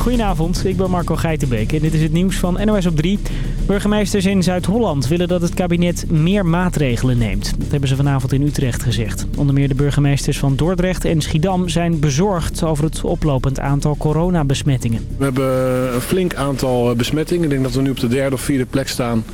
Goedenavond, ik ben Marco Geitenbeek en dit is het nieuws van NOS op 3. Burgemeesters in Zuid-Holland willen dat het kabinet meer maatregelen neemt. Dat hebben ze vanavond in Utrecht gezegd. Onder meer de burgemeesters van Dordrecht en Schiedam zijn bezorgd over het oplopend aantal coronabesmettingen. We hebben een flink aantal besmettingen. Ik denk dat we nu op de derde of vierde plek staan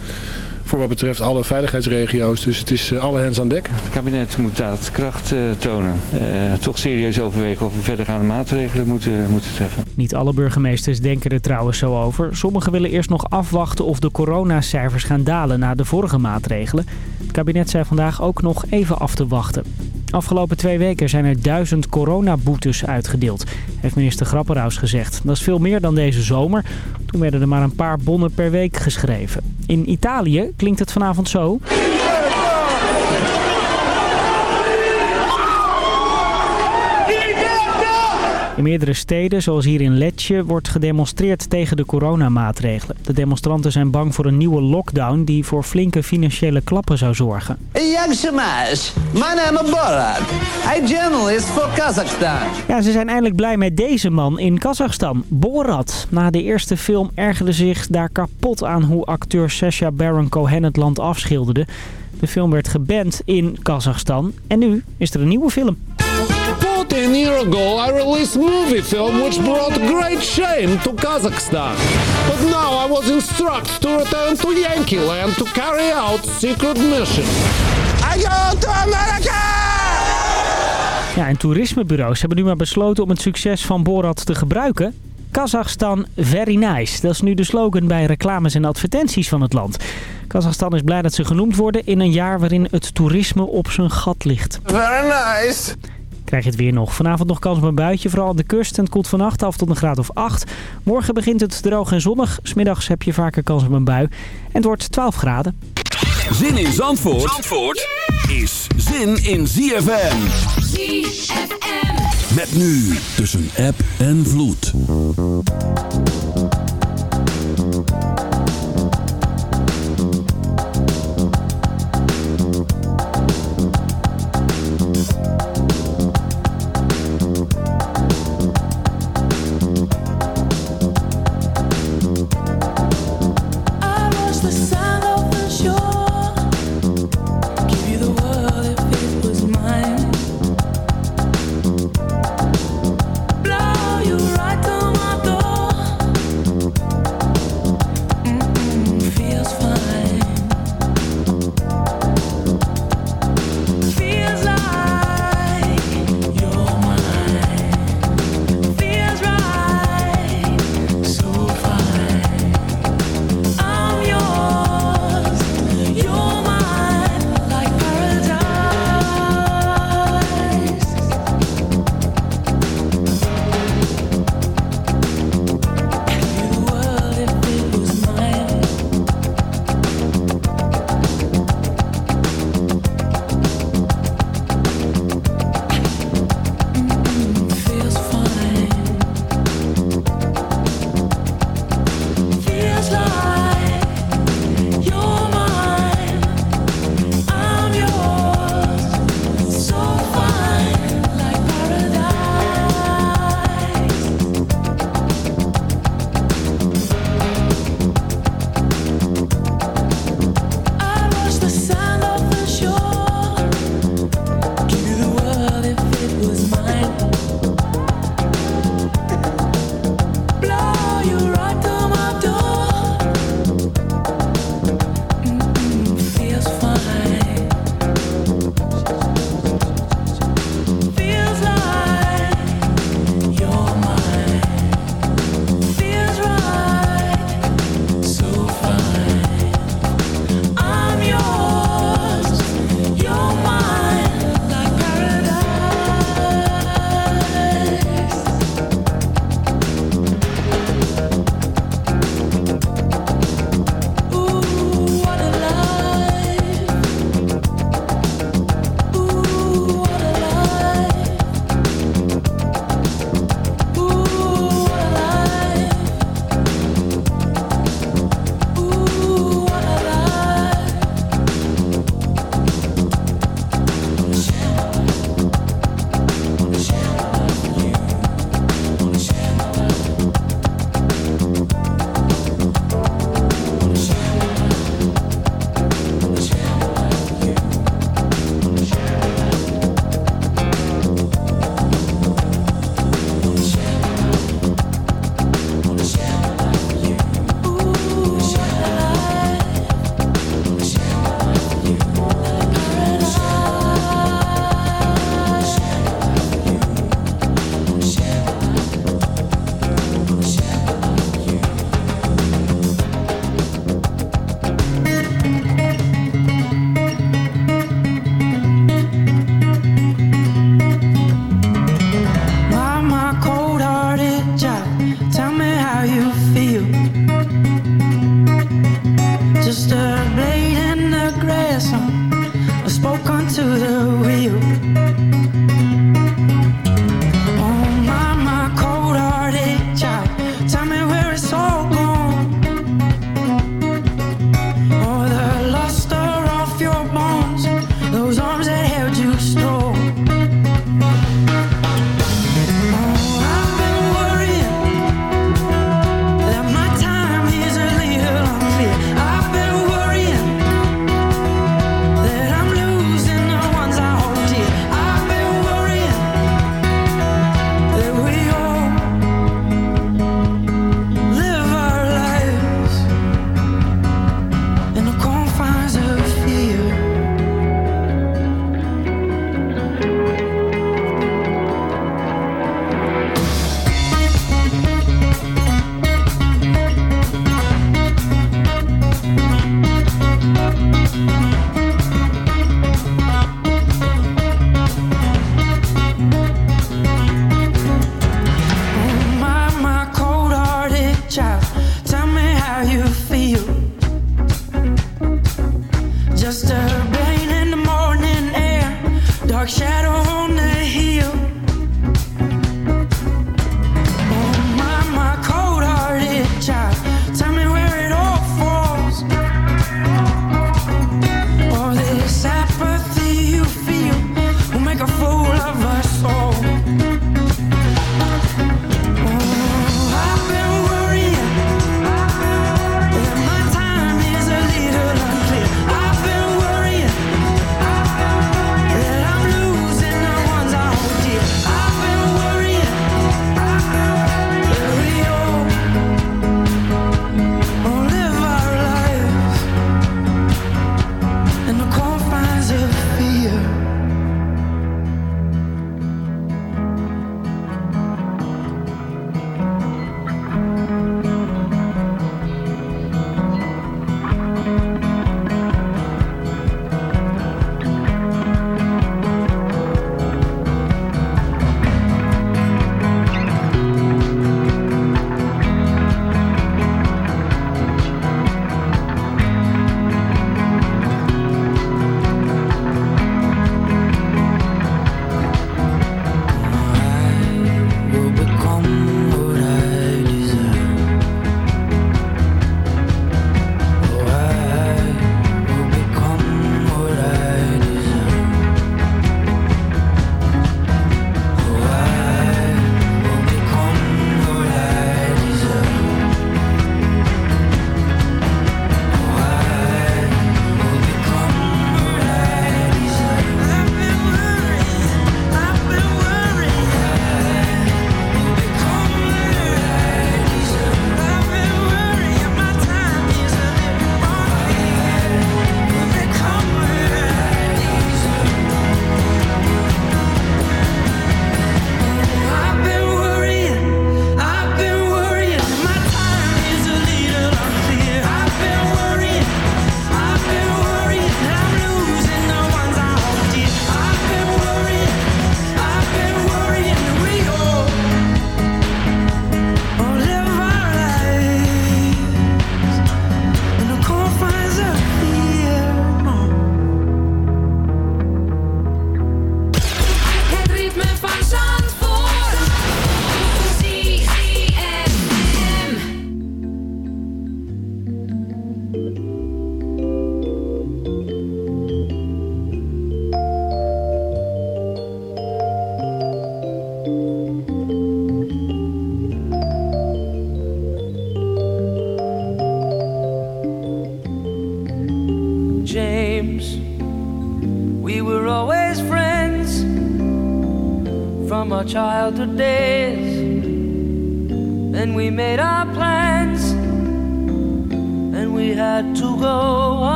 voor wat betreft alle veiligheidsregio's. Dus het is alle hens aan dek. Het kabinet moet daadkracht uh, tonen. Uh, toch serieus overwegen of we verdergaande maatregelen moeten, moeten treffen. Niet alle burgemeesters denken er trouwens zo over. Sommigen willen eerst nog afwachten of de coronacijfers gaan dalen na de vorige maatregelen. Het kabinet zei vandaag ook nog even af te wachten. Afgelopen twee weken zijn er duizend coronaboetes uitgedeeld, heeft minister Grapperhaus gezegd. Dat is veel meer dan deze zomer. Toen werden er maar een paar bonnen per week geschreven. In Italië klinkt het vanavond zo... In meerdere steden, zoals hier in Lecce, wordt gedemonstreerd tegen de coronamaatregelen. De demonstranten zijn bang voor een nieuwe lockdown die voor flinke financiële klappen zou zorgen. Ja, ze zijn eindelijk blij met deze man in Kazachstan, Borat. Na de eerste film ergerde zich daar kapot aan hoe acteur Sacha Baron Cohen het land afschilderde. De film werd geband in Kazachstan en nu is er een nieuwe film. 14 years ago, I released a movie film which brought great shame to Kazakhstan. But now I was instructed to return to Yankee Land to carry out secret mission. I go to America! Ja, en toerismebureaus hebben nu maar besloten om het succes van Borat te gebruiken. Kazachstan very nice. Dat is nu de slogan bij reclames en advertenties van het land. Kazachstan is blij dat ze genoemd worden in een jaar waarin het toerisme op zijn gat ligt. Very nice! Krijg je het weer nog. Vanavond nog kans op een buitje, vooral aan de kust. En het koelt vannacht af tot een graad of 8. Morgen begint het droog en zonnig. Smiddags heb je vaker kans op een bui. En het wordt 12 graden. Zin in Zandvoort, Zandvoort is zin in ZFM. ZFM. Met nu tussen app en vloed.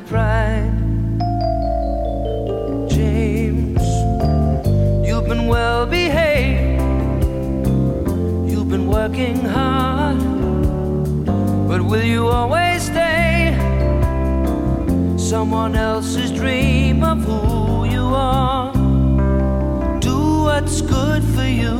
pride. James, you've been well behaved, you've been working hard, but will you always stay someone else's dream of who you are? Do what's good for you.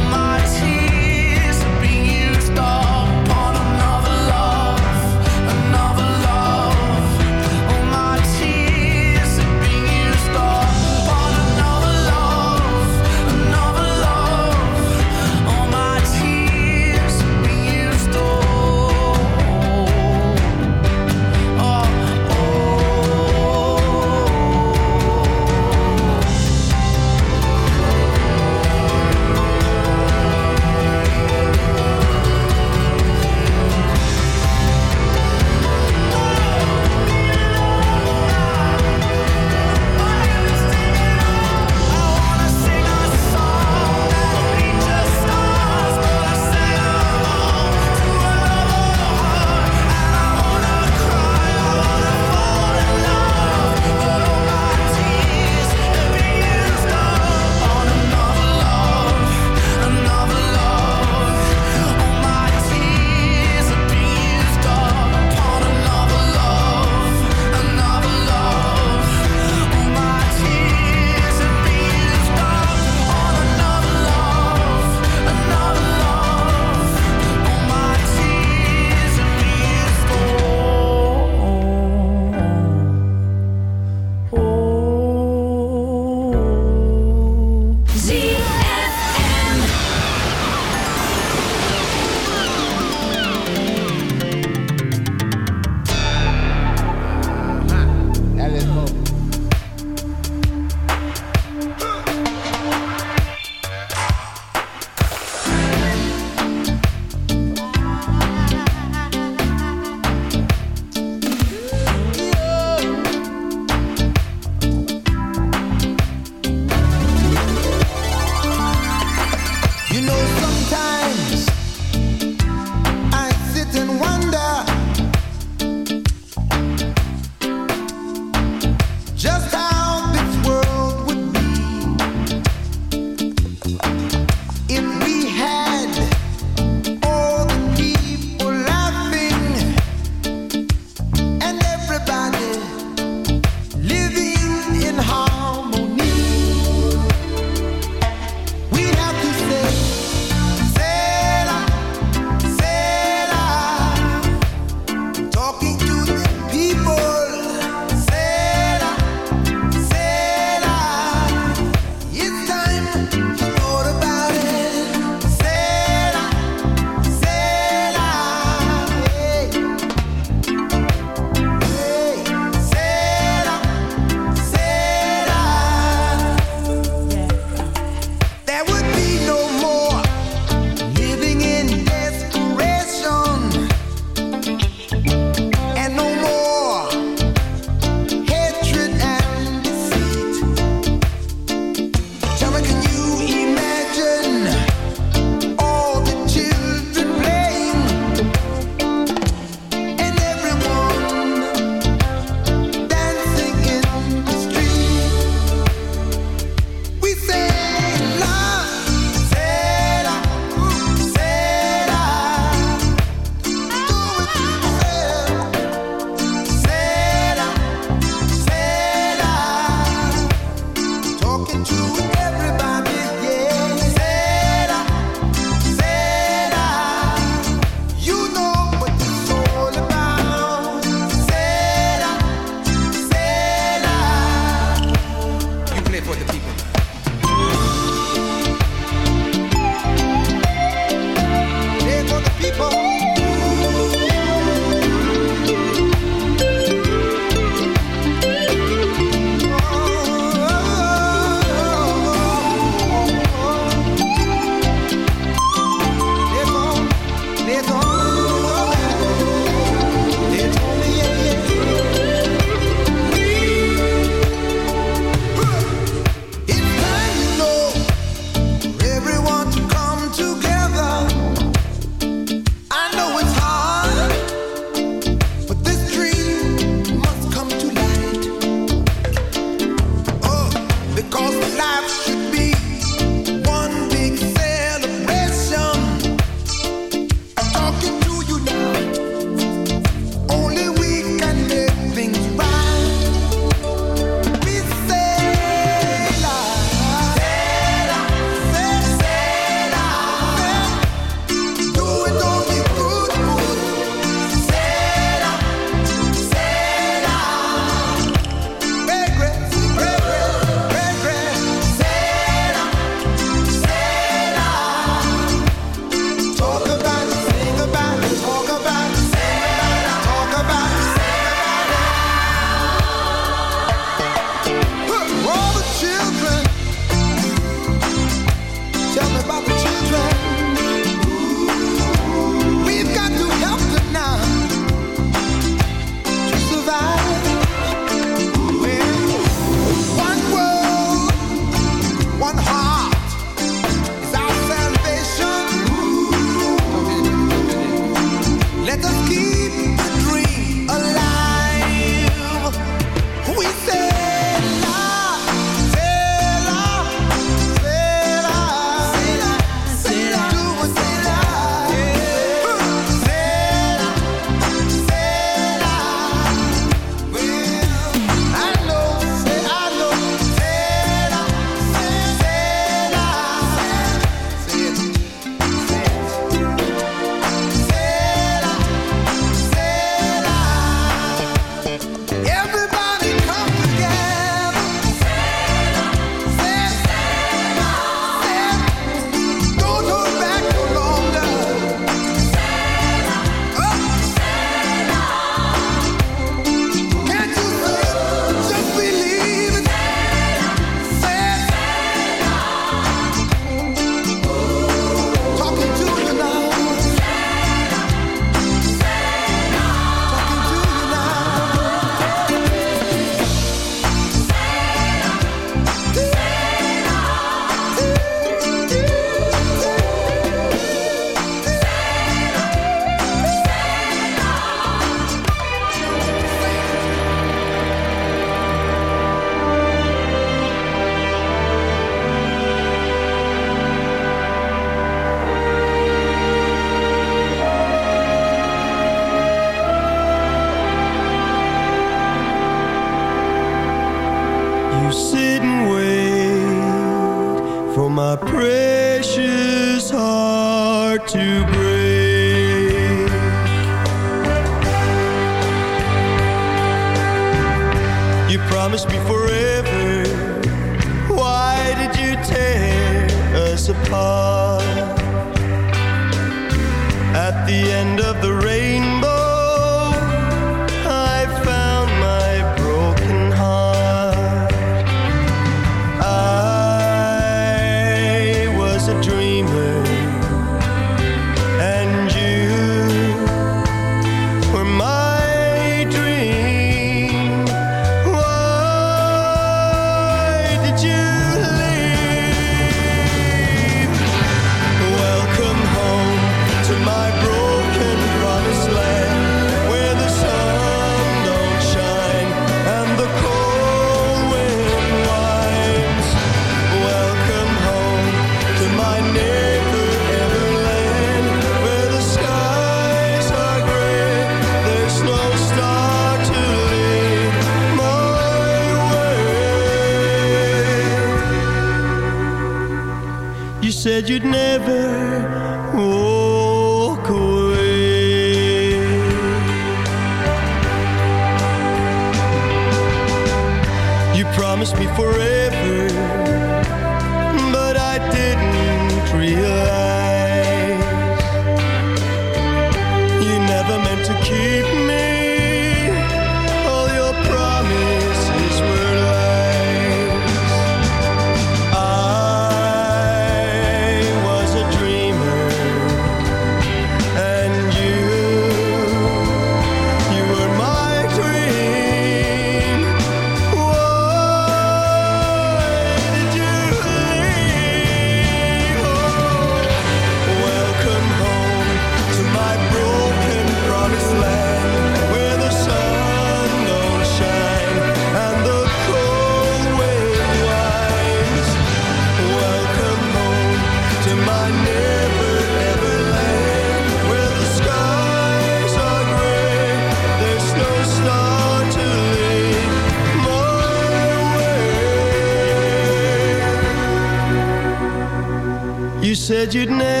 you'd never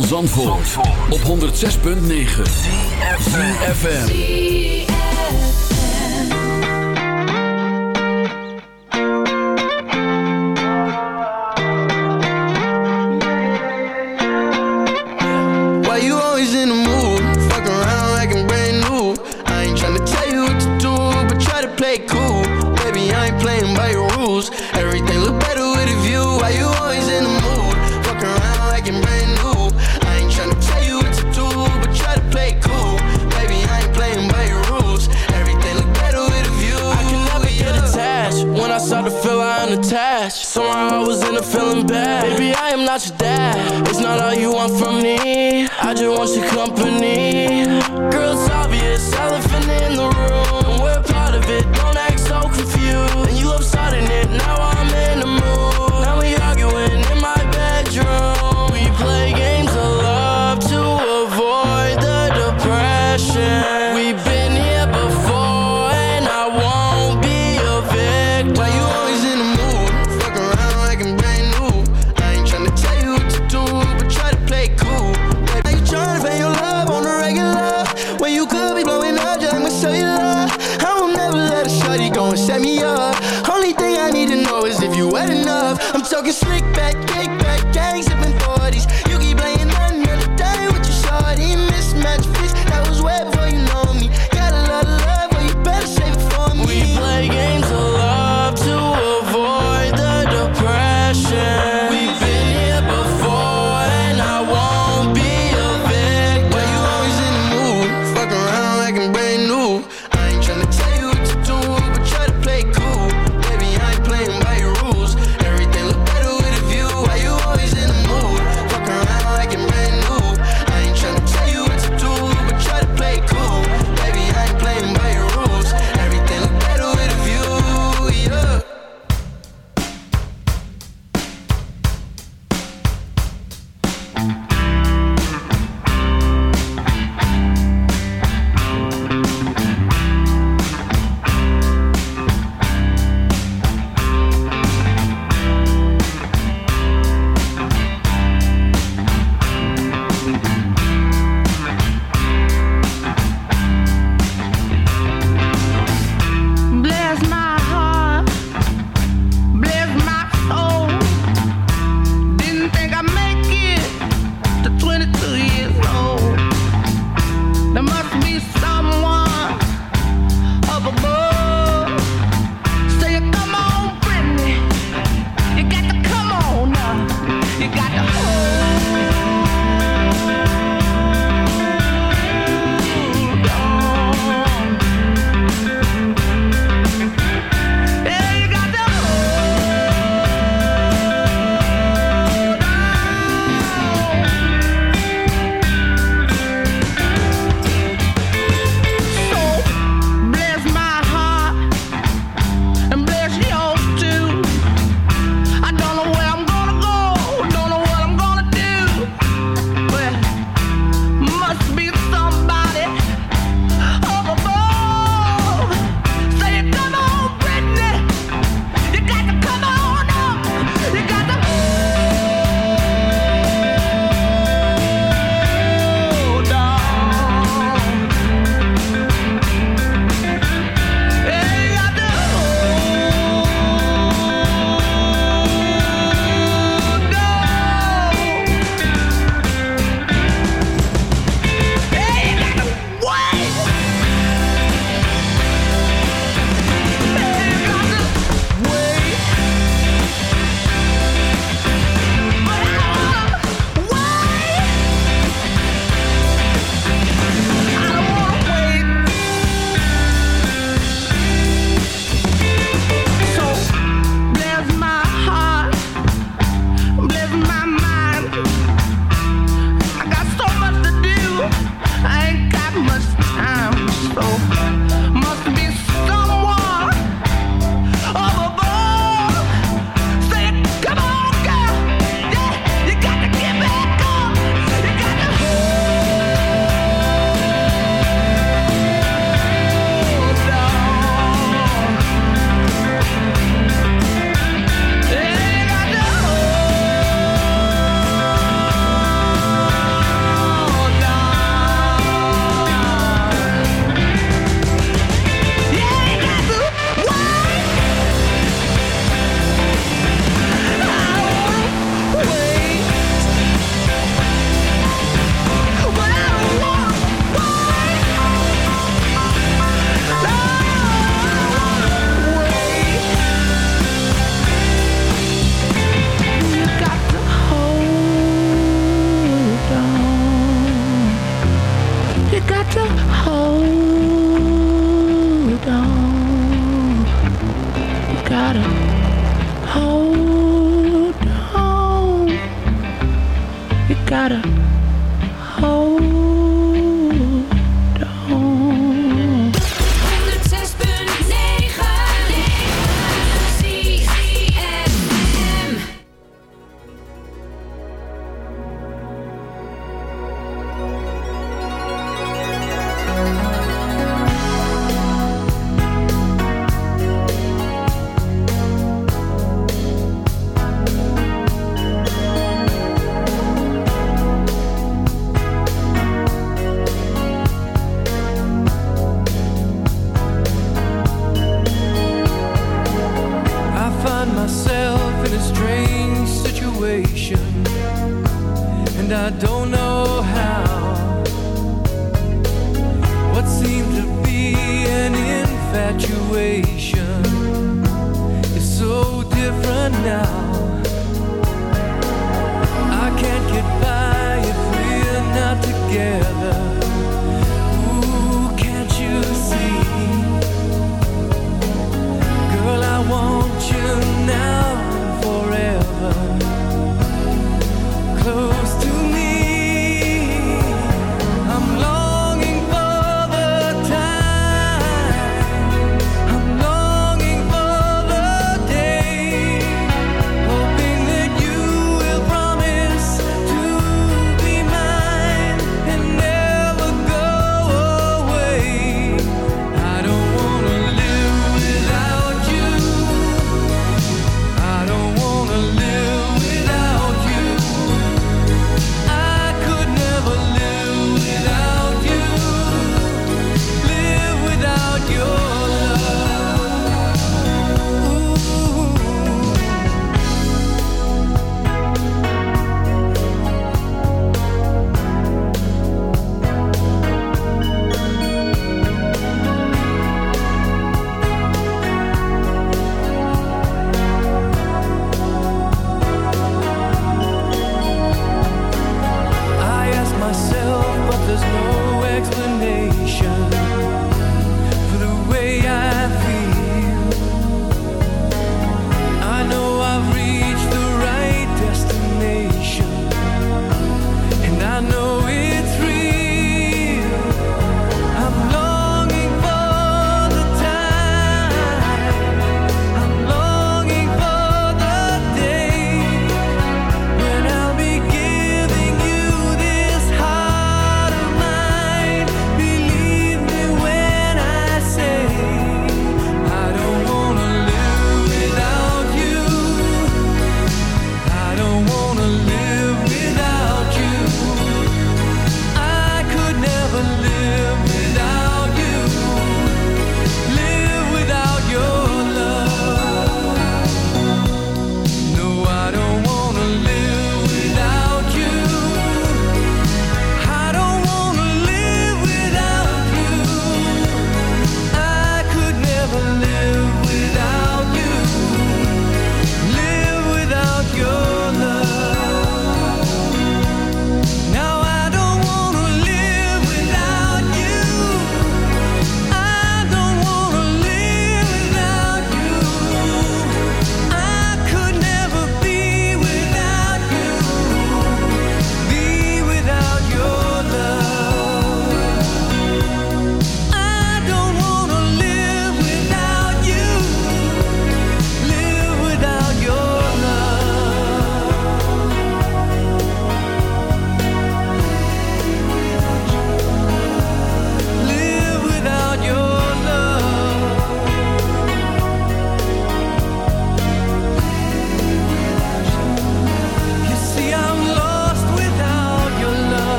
van Zandvoort, Zandvoort. op 106.9 CFFM Why you always in the mood? Fuck around like a brand new. I ain't trying to tell you what to do But try to play cool. Baby, I ain't playing by your rules. Everything cash. Somehow I was in a feeling bad. Baby, I am not your dad. It's not all you want from me. I just want your company. Girl,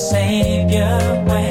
Savior.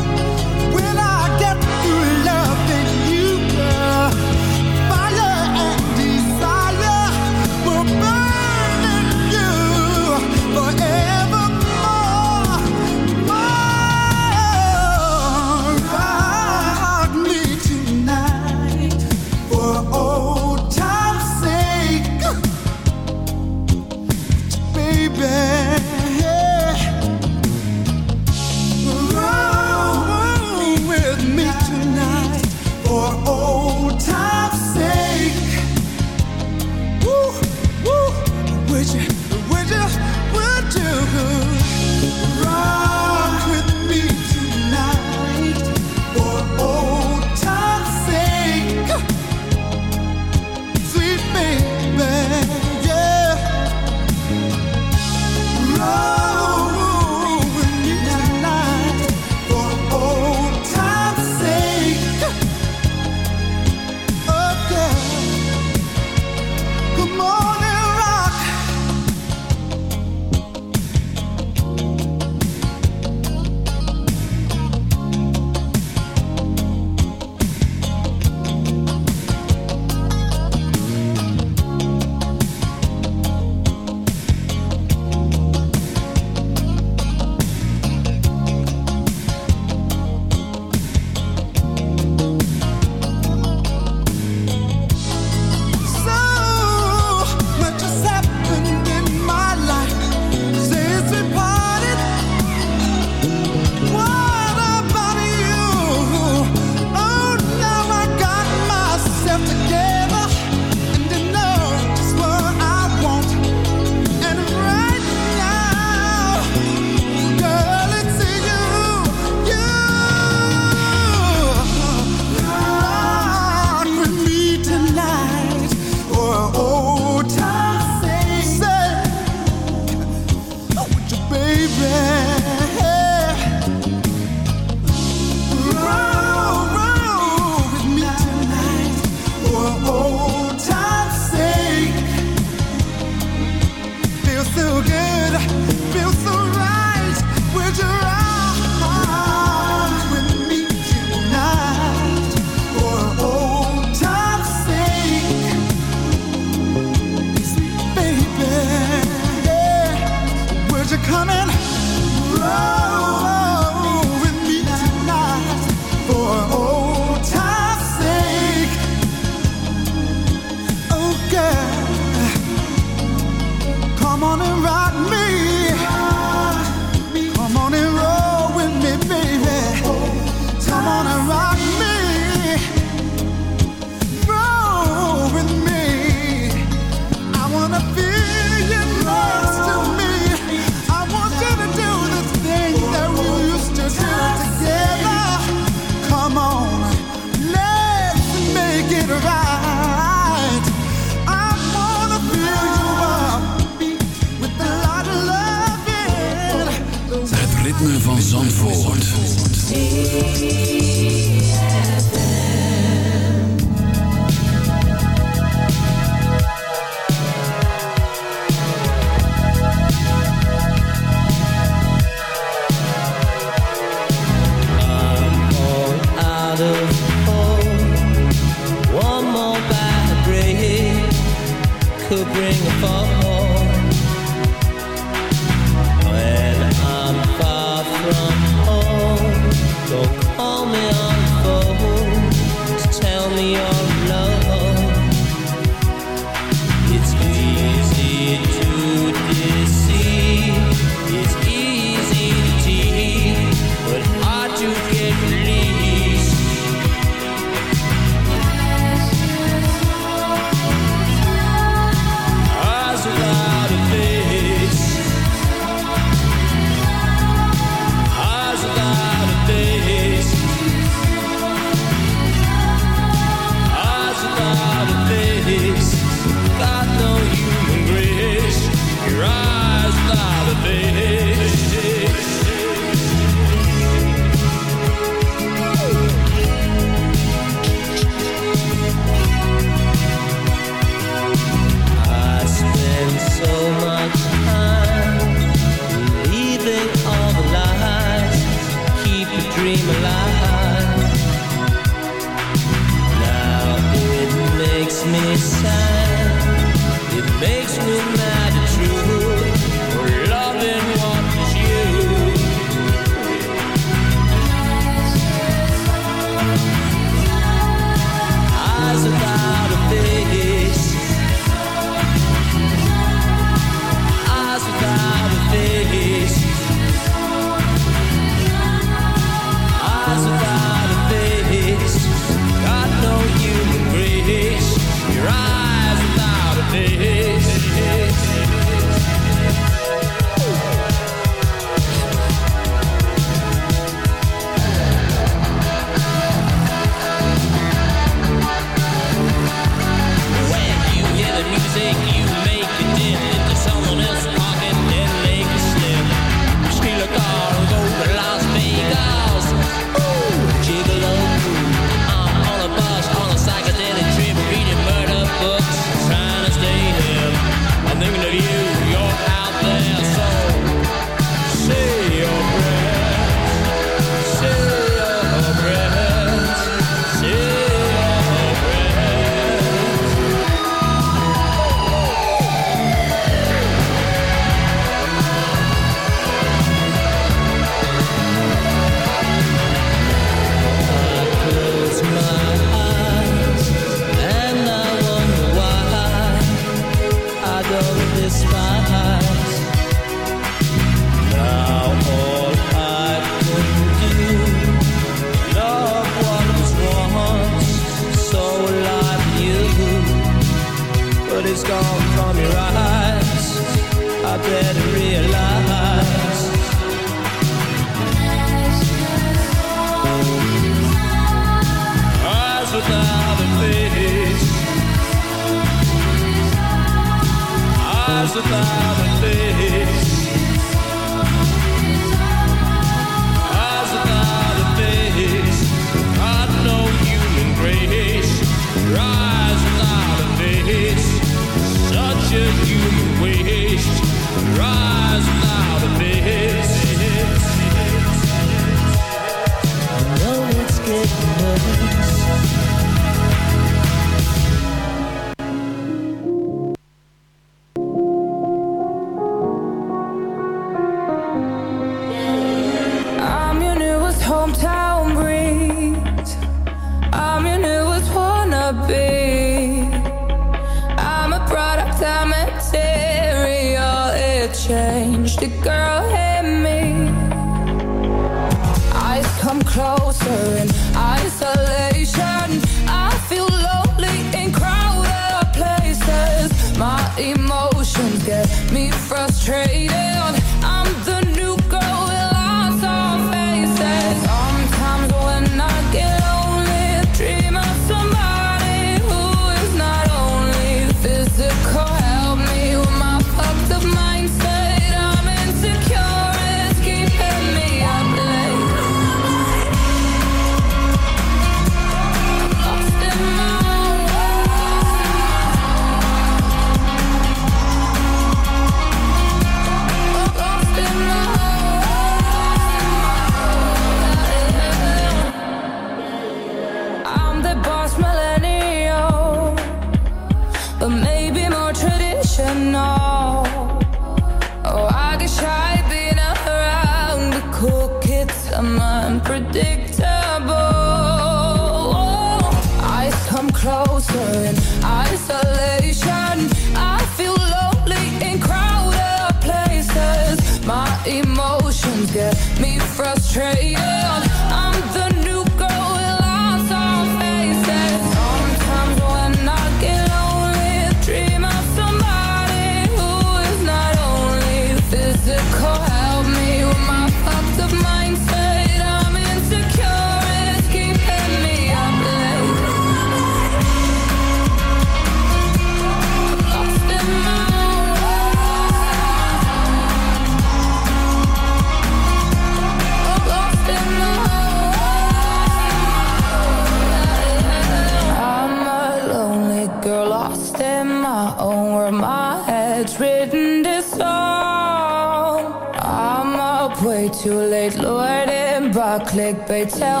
fairy tale